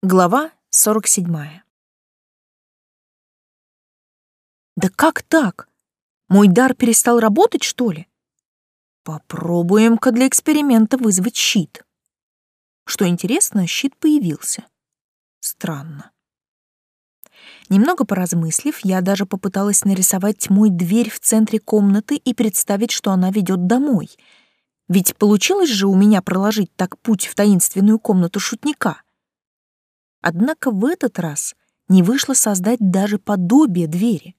Глава 47. Да как так? Мой дар перестал работать, что ли? Попробуем-ка для эксперимента вызвать щит. Что интересно, щит появился. Странно. Немного поразмыслив, я даже попыталась нарисовать тьмой дверь в центре комнаты и представить, что она ведет домой. Ведь получилось же у меня проложить так путь в таинственную комнату шутника — Однако в этот раз не вышло создать даже подобие двери.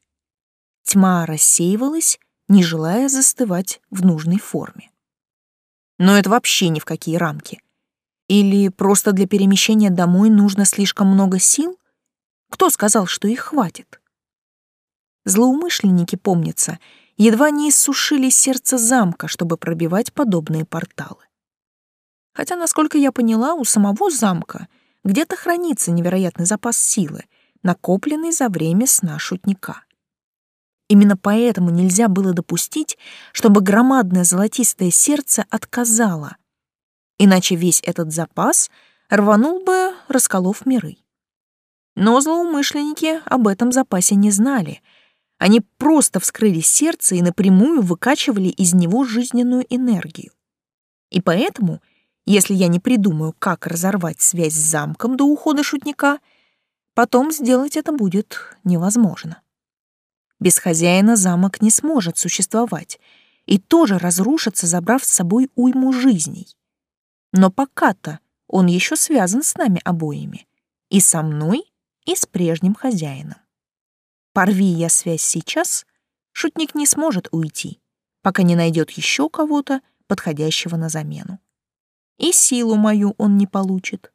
Тьма рассеивалась, не желая застывать в нужной форме. Но это вообще ни в какие рамки. Или просто для перемещения домой нужно слишком много сил? Кто сказал, что их хватит? Злоумышленники, помнится, едва не иссушили сердце замка, чтобы пробивать подобные порталы. Хотя, насколько я поняла, у самого замка — где-то хранится невероятный запас силы, накопленный за время сна шутника. Именно поэтому нельзя было допустить, чтобы громадное золотистое сердце отказало, иначе весь этот запас рванул бы, расколов миры. Но злоумышленники об этом запасе не знали. Они просто вскрыли сердце и напрямую выкачивали из него жизненную энергию. И поэтому если я не придумаю, как разорвать связь с замком до ухода шутника, потом сделать это будет невозможно. Без хозяина замок не сможет существовать и тоже разрушится, забрав с собой уйму жизней. Но пока-то он еще связан с нами обоими, и со мной, и с прежним хозяином. Порви я связь сейчас, шутник не сможет уйти, пока не найдет еще кого-то, подходящего на замену и силу мою он не получит.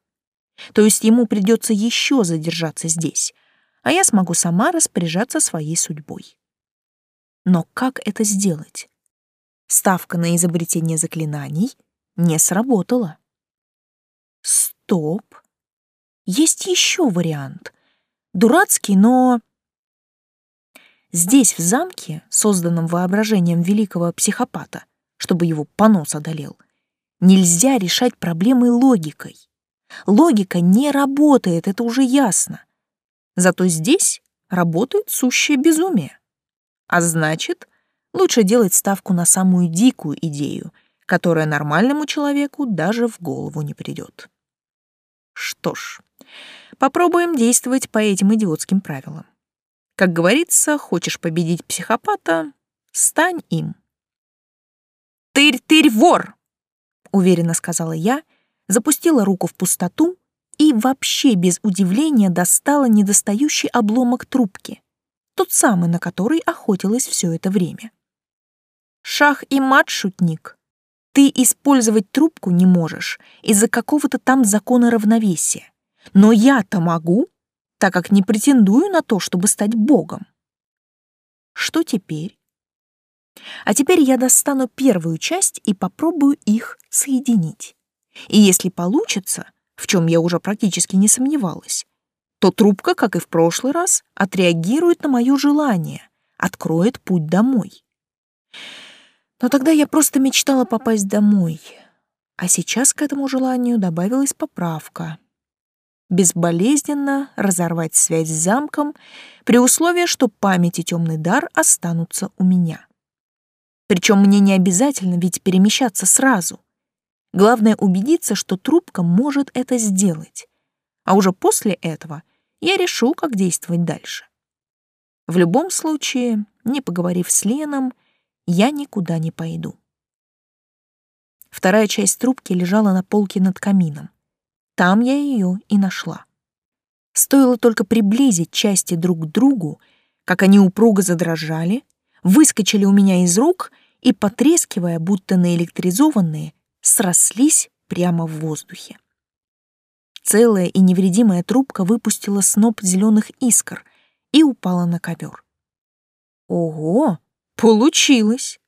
То есть ему придется еще задержаться здесь, а я смогу сама распоряжаться своей судьбой. Но как это сделать? Ставка на изобретение заклинаний не сработала. Стоп. Есть еще вариант. Дурацкий, но... Здесь, в замке, созданном воображением великого психопата, чтобы его понос одолел, Нельзя решать проблемы логикой. Логика не работает, это уже ясно. Зато здесь работает сущее безумие. А значит, лучше делать ставку на самую дикую идею, которая нормальному человеку даже в голову не придет. Что ж, попробуем действовать по этим идиотским правилам. Как говорится, хочешь победить психопата — стань им. «Тырь-тырь, вор!» Уверенно сказала я, запустила руку в пустоту и вообще без удивления достала недостающий обломок трубки, тот самый, на который охотилась все это время. Шах и мат, шутник. Ты использовать трубку не можешь из-за какого-то там закона равновесия. Но я-то могу, так как не претендую на то, чтобы стать богом. Что теперь? А теперь я достану первую часть и попробую их соединить. И если получится, в чем я уже практически не сомневалась, то трубка, как и в прошлый раз, отреагирует на мое желание, откроет путь домой. Но тогда я просто мечтала попасть домой, а сейчас к этому желанию добавилась поправка. Безболезненно разорвать связь с замком при условии, что память и темный дар останутся у меня. Причем мне не обязательно ведь перемещаться сразу. Главное убедиться, что трубка может это сделать. А уже после этого я решу, как действовать дальше. В любом случае, не поговорив с Леном, я никуда не пойду. Вторая часть трубки лежала на полке над камином. Там я ее и нашла. Стоило только приблизить части друг к другу, как они упруго задрожали, выскочили у меня из рук и, потрескивая, будто наэлектризованные, срослись прямо в воздухе. Целая и невредимая трубка выпустила сноп зеленых искр и упала на ковер. Ого, получилось!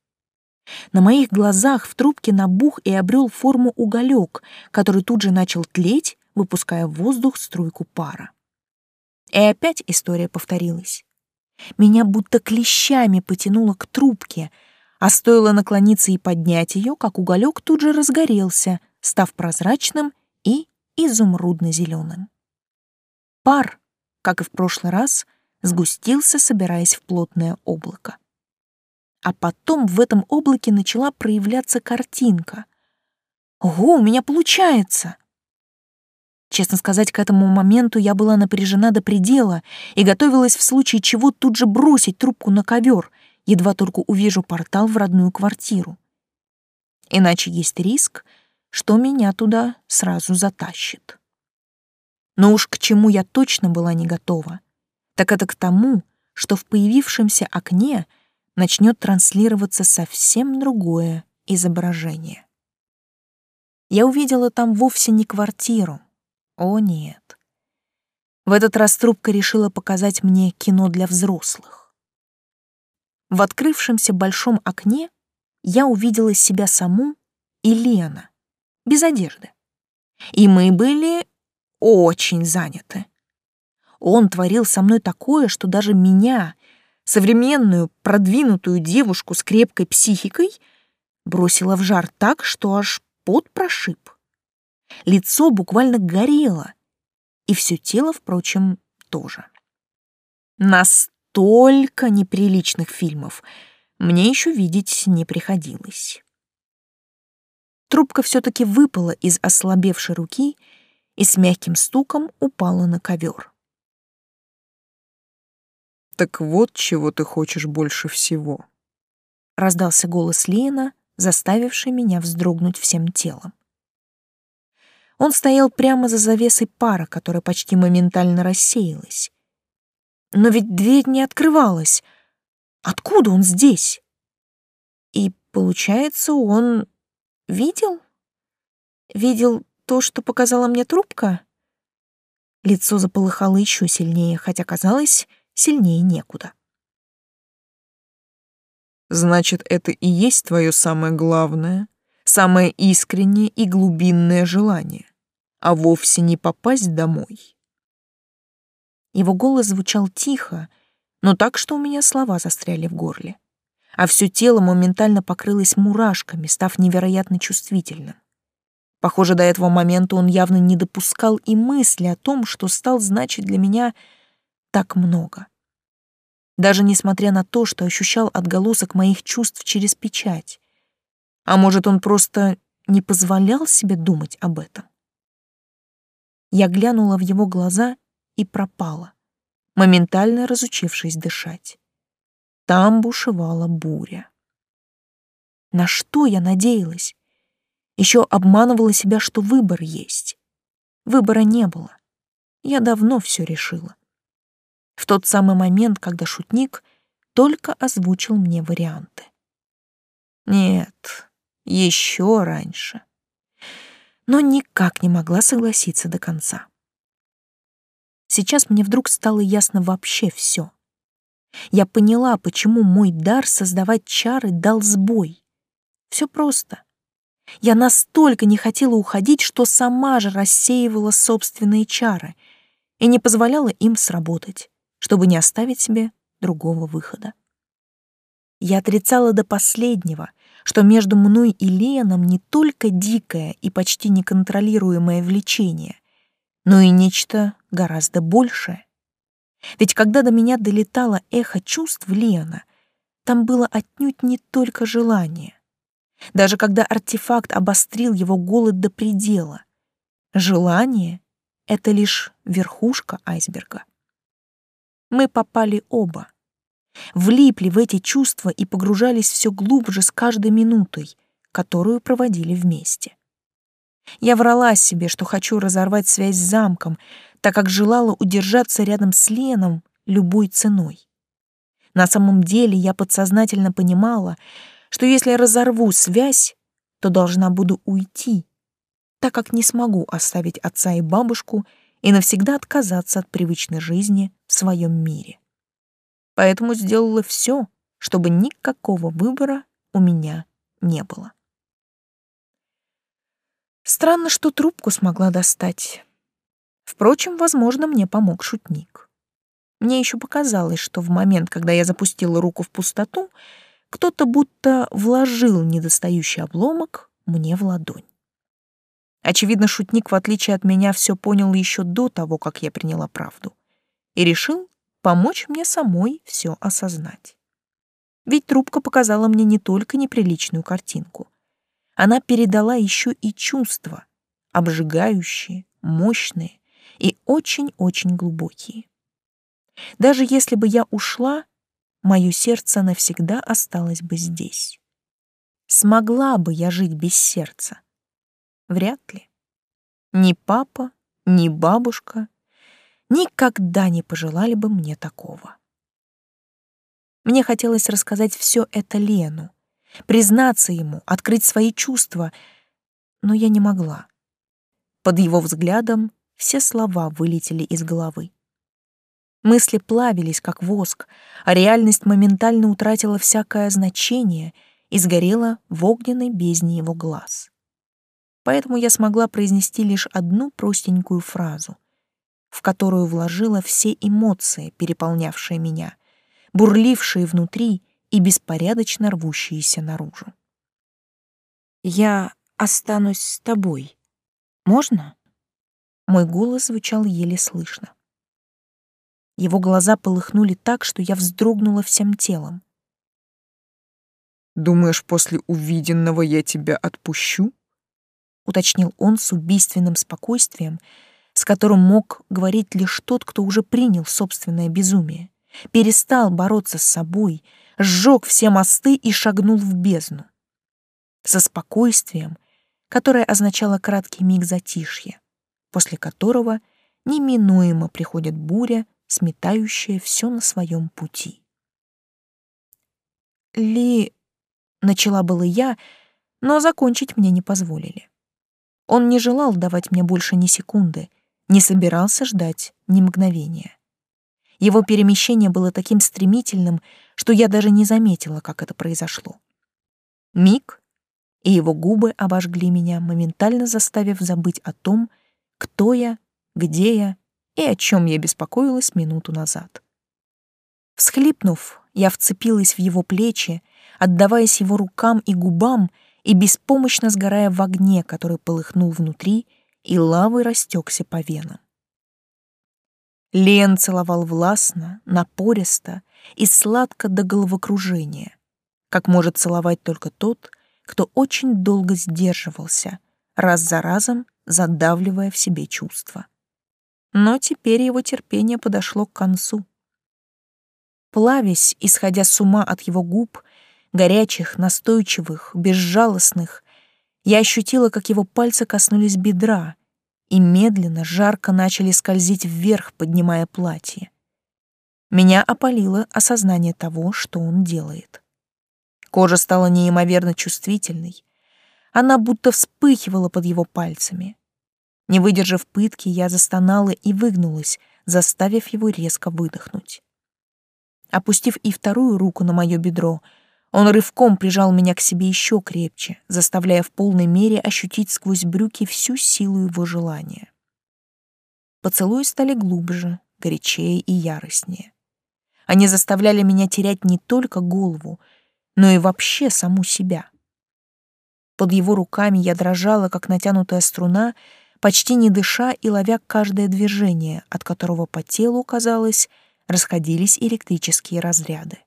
На моих глазах в трубке набух и обрел форму уголек, который тут же начал тлеть, выпуская в воздух струйку пара. И опять история повторилась. Меня будто клещами потянуло к трубке, а стоило наклониться и поднять ее, как уголек тут же разгорелся, став прозрачным и изумрудно-зеленым. пар, как и в прошлый раз, сгустился, собираясь в плотное облако. А потом в этом облаке начала проявляться картинка. Ого, у меня получается! Честно сказать, к этому моменту я была напряжена до предела и готовилась в случае чего тут же бросить трубку на ковер, едва только увижу портал в родную квартиру. Иначе есть риск, что меня туда сразу затащит. Но уж к чему я точно была не готова, так это к тому, что в появившемся окне начнет транслироваться совсем другое изображение. Я увидела там вовсе не квартиру. О нет. В этот раз трубка решила показать мне кино для взрослых. В открывшемся большом окне я увидела себя саму и Лена, без одежды. И мы были очень заняты. Он творил со мной такое, что даже меня, современную, продвинутую девушку с крепкой психикой, бросило в жар так, что аж пот прошиб. Лицо буквально горело, и все тело, впрочем, тоже. Настолько неприличных фильмов мне еще видеть не приходилось. Трубка все-таки выпала из ослабевшей руки и с мягким стуком упала на ковер. «Так вот чего ты хочешь больше всего», — раздался голос Лена, заставивший меня вздрогнуть всем телом. Он стоял прямо за завесой пара, которая почти моментально рассеялась. Но ведь дверь не открывалась. Откуда он здесь? И, получается, он видел? Видел то, что показала мне трубка? Лицо заполыхало еще сильнее, хотя казалось, сильнее некуда. Значит, это и есть твое самое главное, самое искреннее и глубинное желание, а вовсе не попасть домой. Его голос звучал тихо, но так, что у меня слова застряли в горле, а все тело моментально покрылось мурашками, став невероятно чувствительным. Похоже, до этого момента он явно не допускал и мысли о том, что стал значить для меня так много. Даже несмотря на то, что ощущал отголосок моих чувств через печать. А может, он просто не позволял себе думать об этом? Я глянула в его глаза и пропала, моментально разучившись дышать. Там бушевала буря. На что я надеялась? Еще обманывала себя, что выбор есть. Выбора не было. Я давно все решила. В тот самый момент, когда шутник только озвучил мне варианты. Нет, еще раньше. Но никак не могла согласиться до конца. Сейчас мне вдруг стало ясно вообще все. Я поняла, почему мой дар создавать чары дал сбой. Все просто. Я настолько не хотела уходить, что сама же рассеивала собственные чары и не позволяла им сработать, чтобы не оставить себе другого выхода. Я отрицала до последнего, что между мной и Леном не только дикое и почти неконтролируемое влечение, но и нечто гораздо большее. Ведь когда до меня долетало эхо чувств Лена, там было отнюдь не только желание. Даже когда артефакт обострил его голод до предела. Желание — это лишь верхушка айсберга. Мы попали оба. Влипли в эти чувства и погружались все глубже с каждой минутой, которую проводили вместе. Я врала себе, что хочу разорвать связь с замком, так как желала удержаться рядом с Леном любой ценой. На самом деле я подсознательно понимала, что если разорву связь, то должна буду уйти, так как не смогу оставить отца и бабушку и навсегда отказаться от привычной жизни в своем мире. Поэтому сделала все, чтобы никакого выбора у меня не было. Странно, что трубку смогла достать. Впрочем, возможно, мне помог шутник. Мне еще показалось, что в момент, когда я запустила руку в пустоту, кто-то будто вложил недостающий обломок мне в ладонь. Очевидно, шутник, в отличие от меня, все понял еще до того, как я приняла правду, и решил помочь мне самой все осознать. Ведь трубка показала мне не только неприличную картинку. Она передала еще и чувства, обжигающие, мощные и очень-очень глубокие. Даже если бы я ушла, мое сердце навсегда осталось бы здесь. Смогла бы я жить без сердца? Вряд ли. Ни папа, ни бабушка никогда не пожелали бы мне такого. Мне хотелось рассказать все это Лену, признаться ему, открыть свои чувства, но я не могла. Под его взглядом все слова вылетели из головы. Мысли плавились, как воск, а реальность моментально утратила всякое значение и сгорела в огненной бездне его глаз. Поэтому я смогла произнести лишь одну простенькую фразу, в которую вложила все эмоции, переполнявшие меня, бурлившие внутри и беспорядочно рвущиеся наружу. «Я останусь с тобой. Можно?» Мой голос звучал еле слышно. Его глаза полыхнули так, что я вздрогнула всем телом. «Думаешь, после увиденного я тебя отпущу?» — уточнил он с убийственным спокойствием, с которым мог говорить лишь тот, кто уже принял собственное безумие, перестал бороться с собой, сжег все мосты и шагнул в бездну. Со спокойствием, которое означало краткий миг затишья, после которого неминуемо приходит буря, сметающая все на своем пути. «Ли...» — начала было я, но закончить мне не позволили. Он не желал давать мне больше ни секунды, не собирался ждать ни мгновения. Его перемещение было таким стремительным, что я даже не заметила, как это произошло. Миг, и его губы обожгли меня, моментально заставив забыть о том, кто я, где я и о чем я беспокоилась минуту назад. Всхлипнув, я вцепилась в его плечи, отдаваясь его рукам и губам и беспомощно сгорая в огне, который полыхнул внутри и лавой растекся по венам. Лен целовал властно, напористо и сладко до головокружения, как может целовать только тот, кто очень долго сдерживался, раз за разом задавливая в себе чувства. Но теперь его терпение подошло к концу. Плавясь, исходя с ума от его губ, горячих, настойчивых, безжалостных, я ощутила, как его пальцы коснулись бедра и медленно, жарко начали скользить вверх, поднимая платье. Меня опалило осознание того, что он делает. Кожа стала неимоверно чувствительной, она будто вспыхивала под его пальцами. Не выдержав пытки, я застонала и выгнулась, заставив его резко выдохнуть. Опустив и вторую руку на мое бедро, он рывком прижал меня к себе еще крепче, заставляя в полной мере ощутить сквозь брюки всю силу его желания. Поцелуи стали глубже, горячее и яростнее. Они заставляли меня терять не только голову, но и вообще саму себя. Под его руками я дрожала, как натянутая струна, почти не дыша и ловя каждое движение, от которого по телу, казалось, расходились электрические разряды.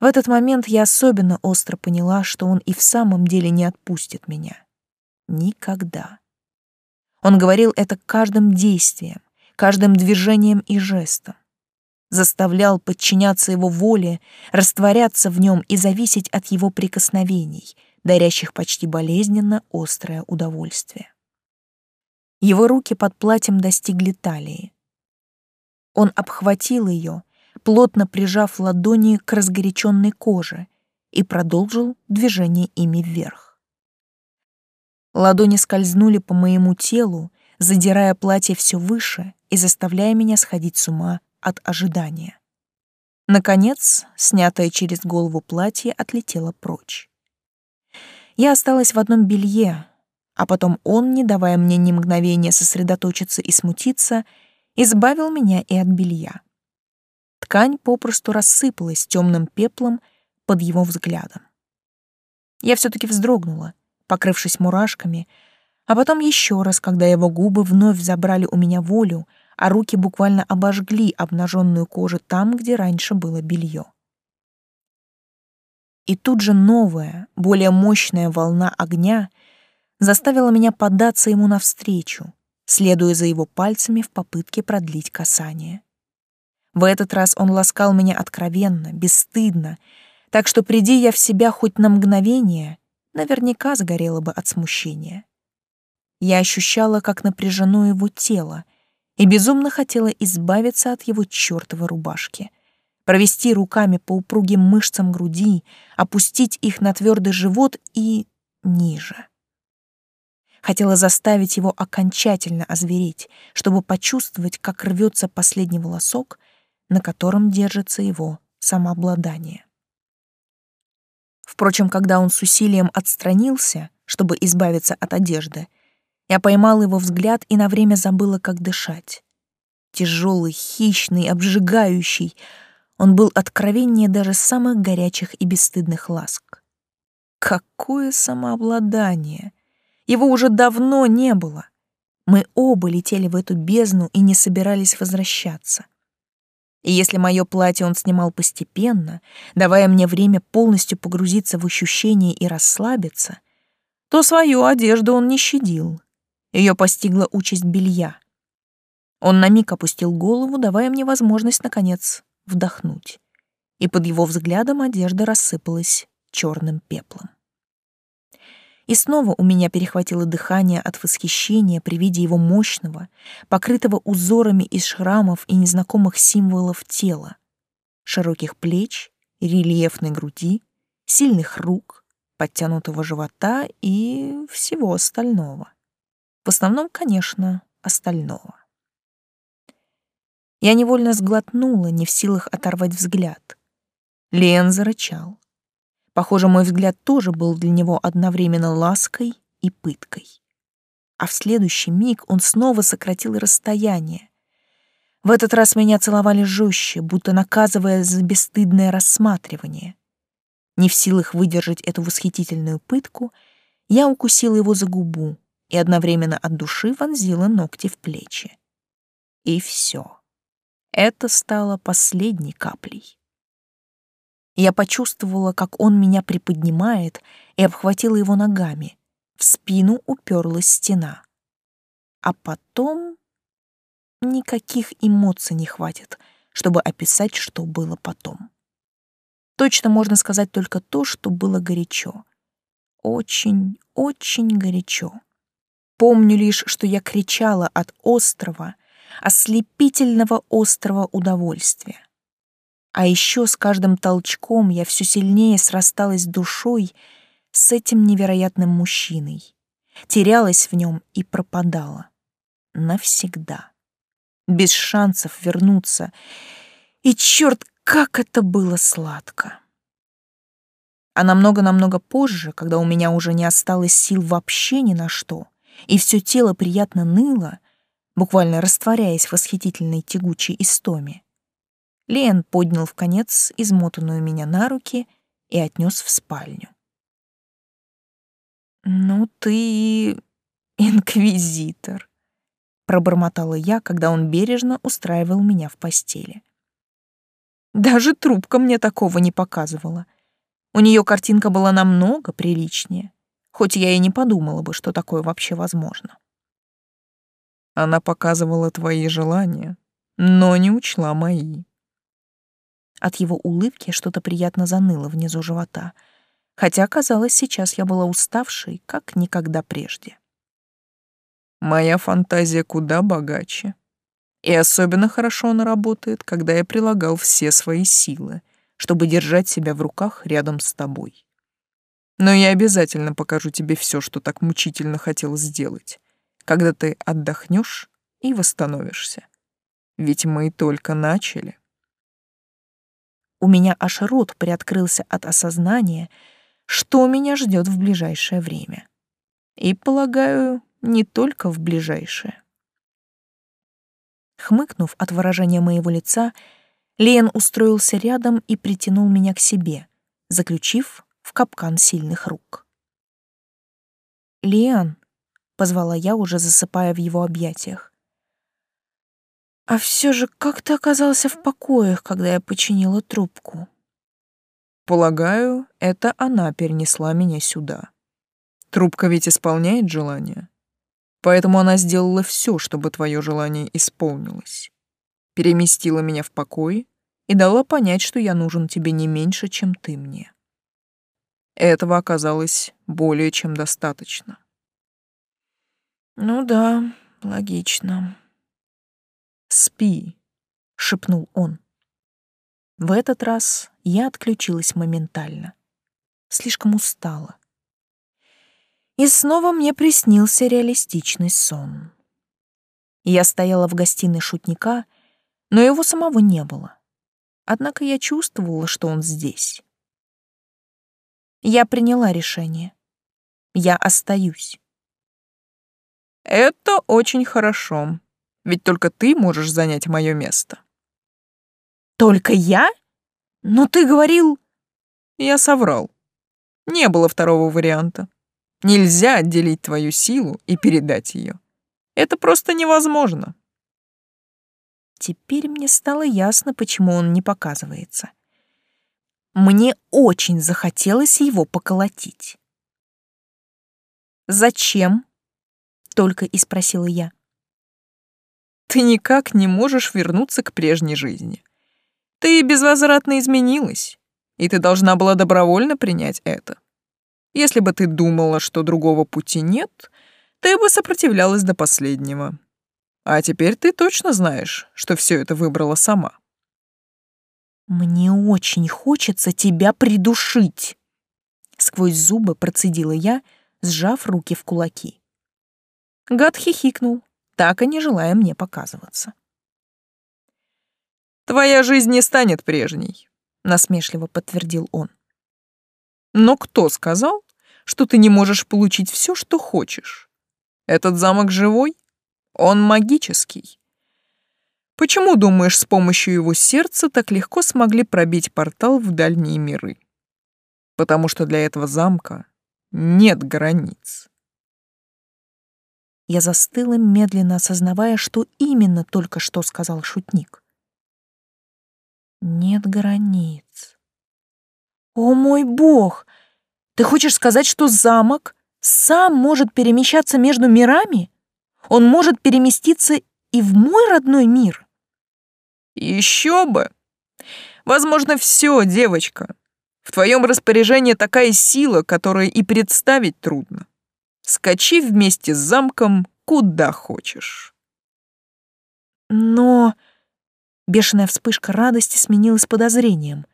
В этот момент я особенно остро поняла, что он и в самом деле не отпустит меня. Никогда. Он говорил это каждым действием, каждым движением и жестом. Заставлял подчиняться его воле, растворяться в нем и зависеть от его прикосновений — дарящих почти болезненно острое удовольствие. Его руки под платьем достигли талии. Он обхватил ее, плотно прижав ладони к разгоряченной коже, и продолжил движение ими вверх. Ладони скользнули по моему телу, задирая платье все выше и заставляя меня сходить с ума от ожидания. Наконец, снятое через голову платье отлетело прочь. Я осталась в одном белье, а потом он, не давая мне ни мгновения сосредоточиться и смутиться, избавил меня и от белья. Ткань попросту рассыпалась темным пеплом под его взглядом. Я все таки вздрогнула, покрывшись мурашками, А потом еще раз, когда его губы вновь забрали у меня волю, а руки буквально обожгли обнаженную кожу там, где раньше было белье. И тут же новая, более мощная волна огня заставила меня поддаться ему навстречу, следуя за его пальцами в попытке продлить касание. В этот раз он ласкал меня откровенно, бесстыдно, так что, приди я в себя хоть на мгновение, наверняка сгорела бы от смущения. Я ощущала, как напряжено его тело, и безумно хотела избавиться от его чёртовой рубашки, провести руками по упругим мышцам груди, опустить их на твердый живот и ниже. Хотела заставить его окончательно озвереть, чтобы почувствовать, как рвется последний волосок, на котором держится его самообладание. Впрочем, когда он с усилием отстранился, чтобы избавиться от одежды, я поймала его взгляд и на время забыла, как дышать. Тяжелый, хищный, обжигающий, он был откровеннее даже самых горячих и бесстыдных ласк. Какое самообладание! Его уже давно не было. Мы оба летели в эту бездну и не собирались возвращаться. И если мое платье он снимал постепенно, давая мне время полностью погрузиться в ощущения и расслабиться, то свою одежду он не щадил. Ее постигла участь белья. Он на миг опустил голову, давая мне возможность, наконец, вдохнуть. И под его взглядом одежда рассыпалась черным пеплом. И снова у меня перехватило дыхание от восхищения при виде его мощного, покрытого узорами из шрамов и незнакомых символов тела, широких плеч, рельефной груди, сильных рук, подтянутого живота и всего остального. В основном, конечно, остального. Я невольно сглотнула, не в силах оторвать взгляд. Лен зарычал. Похоже, мой взгляд тоже был для него одновременно лаской и пыткой. А в следующий миг он снова сократил расстояние. В этот раз меня целовали жестче, будто наказывая за бесстыдное рассматривание. Не в силах выдержать эту восхитительную пытку, я укусила его за губу, и одновременно от души вонзила ногти в плечи. И все. Это стало последней каплей. Я почувствовала, как он меня приподнимает, и обхватила его ногами. В спину уперлась стена. А потом никаких эмоций не хватит, чтобы описать, что было потом. Точно можно сказать только то, что было горячо. Очень, очень горячо. Помню лишь, что я кричала от острова, ослепительного острого удовольствия. А еще с каждым толчком я все сильнее срасталась душой с этим невероятным мужчиной, терялась в нем и пропадала. Навсегда. Без шансов вернуться. И черт, как это было сладко! А намного-намного позже, когда у меня уже не осталось сил вообще ни на что, и все тело приятно ныло, буквально растворяясь в восхитительной тягучей истоме. Лен поднял в конец измотанную меня на руки и отнес в спальню. «Ну ты инквизитор», — пробормотала я, когда он бережно устраивал меня в постели. Даже трубка мне такого не показывала. У нее картинка была намного приличнее хоть я и не подумала бы, что такое вообще возможно. Она показывала твои желания, но не учла мои. От его улыбки что-то приятно заныло внизу живота, хотя, казалось, сейчас я была уставшей, как никогда прежде. Моя фантазия куда богаче. И особенно хорошо она работает, когда я прилагал все свои силы, чтобы держать себя в руках рядом с тобой. Но я обязательно покажу тебе все, что так мучительно хотел сделать, когда ты отдохнешь и восстановишься. Ведь мы только начали. У меня аж рот приоткрылся от осознания, что меня ждет в ближайшее время. И, полагаю, не только в ближайшее. Хмыкнув от выражения моего лица, Лен устроился рядом и притянул меня к себе, заключив в капкан сильных рук. «Лиан», — позвала я, уже засыпая в его объятиях. «А все же как ты оказался в покоях, когда я починила трубку?» «Полагаю, это она перенесла меня сюда. Трубка ведь исполняет желание. Поэтому она сделала все, чтобы твое желание исполнилось. Переместила меня в покой и дала понять, что я нужен тебе не меньше, чем ты мне. Этого оказалось более чем достаточно. Ну да, логично. Спи, шепнул он. В этот раз я отключилась моментально. Слишком устала. И снова мне приснился реалистичный сон. Я стояла в гостиной шутника, но его самого не было. Однако я чувствовала, что он здесь. Я приняла решение. Я остаюсь. Это очень хорошо, ведь только ты можешь занять мое место. Только я? Но ты говорил... Я соврал. Не было второго варианта. Нельзя отделить твою силу и передать ее. Это просто невозможно. Теперь мне стало ясно, почему он не показывается. Мне очень захотелось его поколотить. «Зачем?» — только и спросила я. «Ты никак не можешь вернуться к прежней жизни. Ты безвозвратно изменилась, и ты должна была добровольно принять это. Если бы ты думала, что другого пути нет, ты бы сопротивлялась до последнего. А теперь ты точно знаешь, что все это выбрала сама». «Мне очень хочется тебя придушить!» Сквозь зубы процедила я, сжав руки в кулаки. Гад хихикнул, так и не желая мне показываться. «Твоя жизнь не станет прежней», — насмешливо подтвердил он. «Но кто сказал, что ты не можешь получить все, что хочешь? Этот замок живой? Он магический. Почему, думаешь, с помощью его сердца так легко смогли пробить портал в дальние миры? Потому что для этого замка нет границ. Я застыла, медленно осознавая, что именно только что сказал шутник. Нет границ. О мой бог! Ты хочешь сказать, что замок сам может перемещаться между мирами? Он может переместиться и в мой родной мир? Еще бы! Возможно, все, девочка. В твоем распоряжении такая сила, которую и представить трудно. Скачи вместе с замком куда хочешь. Но... Бешеная вспышка радости сменилась подозрением.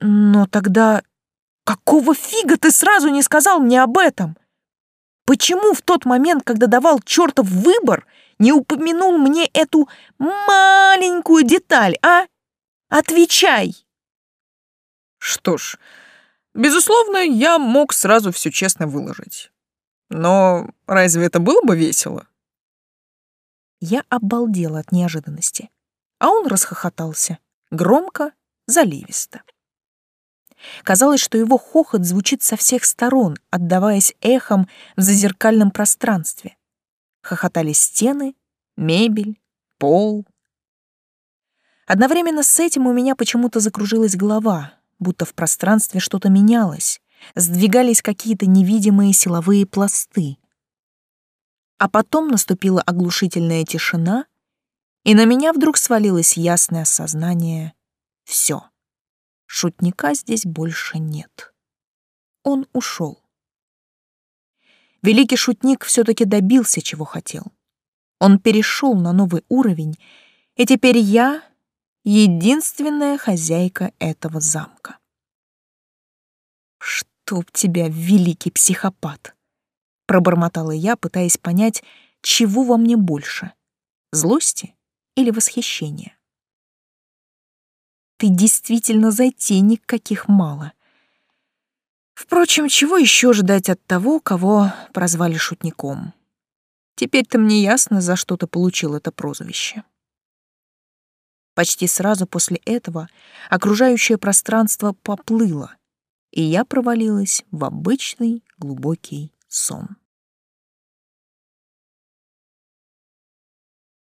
Но тогда... Какого фига ты сразу не сказал мне об этом? Почему в тот момент, когда давал чертов выбор, не упомянул мне эту маленькую деталь, а? Отвечай!» Что ж, безусловно, я мог сразу все честно выложить. Но разве это было бы весело? Я обалдела от неожиданности, а он расхохотался, громко, заливисто. Казалось, что его хохот звучит со всех сторон, отдаваясь эхом в зазеркальном пространстве. Хохотали стены, мебель, пол. Одновременно с этим у меня почему-то закружилась голова, будто в пространстве что-то менялось, сдвигались какие-то невидимые силовые пласты. А потом наступила оглушительная тишина, и на меня вдруг свалилось ясное осознание — все. Шутника здесь больше нет. Он ушел. Великий шутник все-таки добился, чего хотел. Он перешел на новый уровень, и теперь я — единственная хозяйка этого замка. «Чтоб тебя, великий психопат!» — пробормотала я, пытаясь понять, чего во мне больше — злости или восхищения. Ты действительно затейник, каких мало. Впрочем, чего еще ждать от того, кого прозвали шутником? Теперь-то мне ясно, за что ты получил это прозвище. Почти сразу после этого окружающее пространство поплыло, и я провалилась в обычный глубокий сон.